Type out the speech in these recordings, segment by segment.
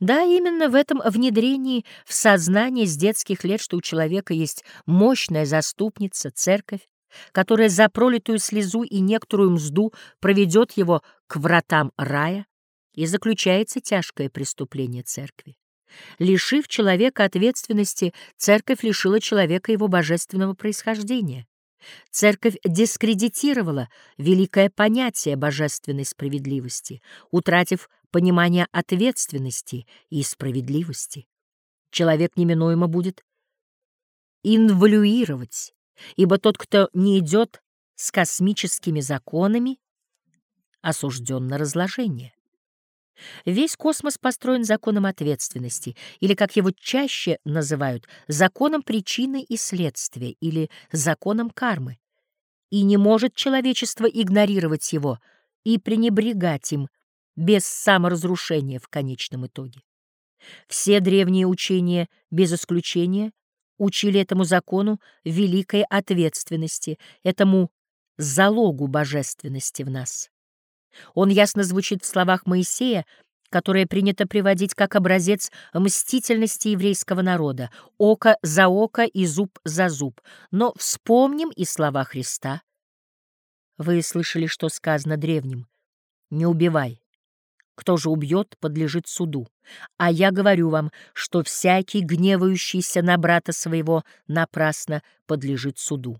Да, именно в этом внедрении в сознание с детских лет, что у человека есть мощная заступница, церковь, которая за пролитую слезу и некоторую мзду проведет его к вратам рая, и заключается тяжкое преступление церкви. Лишив человека ответственности, церковь лишила человека его божественного происхождения. Церковь дискредитировала великое понятие божественной справедливости, утратив понимание ответственности и справедливости. Человек неминуемо будет инвалюировать, ибо тот, кто не идет с космическими законами, осужден на разложение. Весь космос построен законом ответственности, или, как его чаще называют, законом причины и следствия, или законом кармы. И не может человечество игнорировать его и пренебрегать им без саморазрушения в конечном итоге. Все древние учения, без исключения, учили этому закону великой ответственности, этому залогу божественности в нас. Он ясно звучит в словах Моисея, которые принято приводить как образец мстительности еврейского народа «око за око и зуб за зуб». Но вспомним и слова Христа. Вы слышали, что сказано древним «не убивай». Кто же убьет, подлежит суду. А я говорю вам, что всякий, гневающийся на брата своего, напрасно подлежит суду.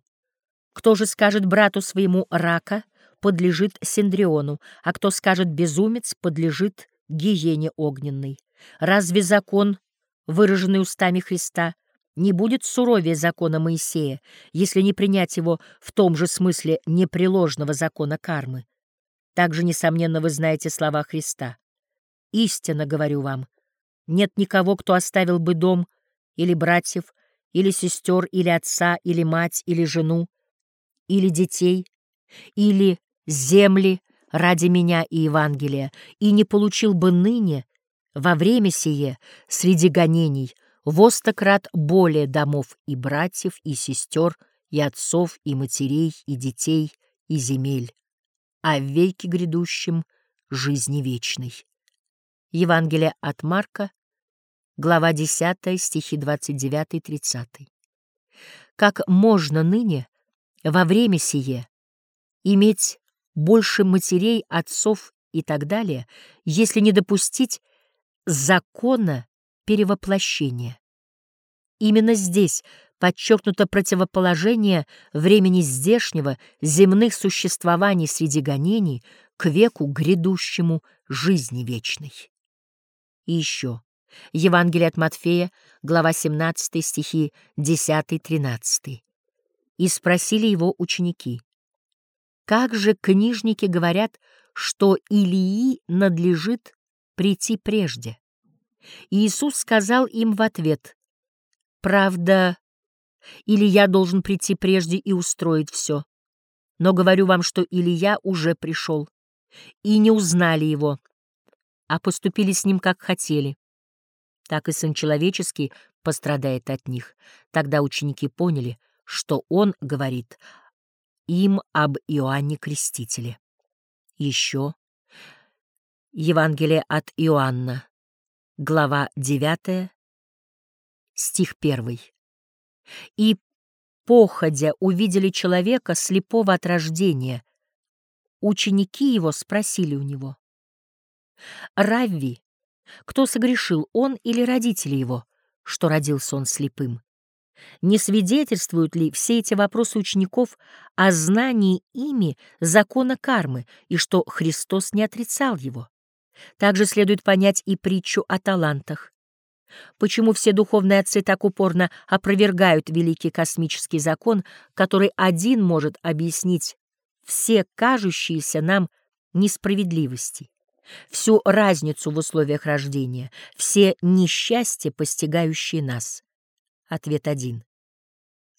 Кто же скажет брату своему рака — подлежит Синдриону, а кто скажет безумец, подлежит гиене огненной. Разве закон, выраженный устами Христа, не будет суровее закона Моисея, если не принять его в том же смысле непреложного закона кармы? Также, несомненно, вы знаете слова Христа. «Истинно говорю вам, нет никого, кто оставил бы дом или братьев, или сестер, или отца, или мать, или жену, или детей, или земли ради меня и Евангелия, и не получил бы ныне, во время сие, среди гонений, востократ более домов и братьев, и сестер, и отцов, и матерей, и детей, и земель, а в веке грядущем — жизни вечной. Евангелие от Марка, глава 10, стихи 29-30. Как можно ныне, во время сие, иметь больше матерей, отцов и так далее, если не допустить закона перевоплощения. Именно здесь подчеркнуто противоположение времени здешнего, земных существований среди гонений к веку грядущему жизни вечной. И еще. Евангелие от Матфея, глава 17, стихи 10-13. «И спросили его ученики, как же книжники говорят, что Илии надлежит прийти прежде? Иисус сказал им в ответ, «Правда, Илия должен прийти прежде и устроить все. Но говорю вам, что Илия уже пришел, и не узнали его, а поступили с ним, как хотели. Так и Сын Человеческий пострадает от них. Тогда ученики поняли, что Он говорит им об Иоанне Крестителе. Еще Евангелие от Иоанна, глава 9, стих 1. «И, походя, увидели человека, слепого от рождения. Ученики его спросили у него, «Равви, кто согрешил, он или родители его, что родился он слепым?» Не свидетельствуют ли все эти вопросы учеников о знании ими закона кармы и что Христос не отрицал его? Также следует понять и притчу о талантах. Почему все духовные отцы так упорно опровергают великий космический закон, который один может объяснить все кажущиеся нам несправедливости, всю разницу в условиях рождения, все несчастья, постигающие нас? Ответ один.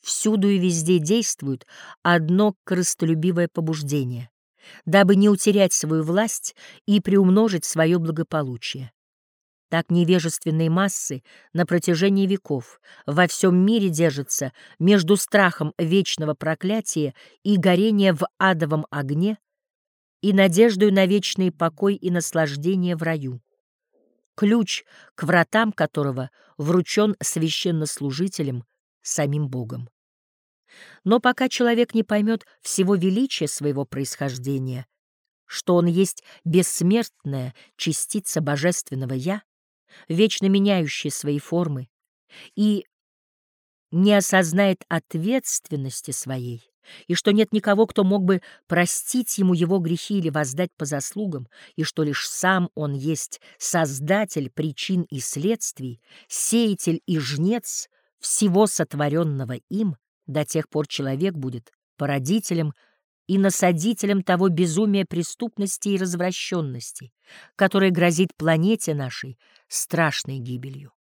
Всюду и везде действует одно корыстолюбивое побуждение, дабы не утерять свою власть и приумножить свое благополучие. Так невежественные массы на протяжении веков во всем мире держатся между страхом вечного проклятия и горения в адовом огне и надеждой на вечный покой и наслаждение в раю. Ключ к вратам которого вручен священнослужителем самим Богом. Но пока человек не поймет всего величия своего происхождения, что он есть бессмертная частица божественного «Я», вечно меняющая свои формы, и не осознает ответственности своей, и что нет никого, кто мог бы простить ему его грехи или воздать по заслугам, и что лишь сам он есть создатель причин и следствий, сеятель и жнец всего сотворенного им, до тех пор человек будет породителем и насадителем того безумия преступности и развращенности, которое грозит планете нашей страшной гибелью.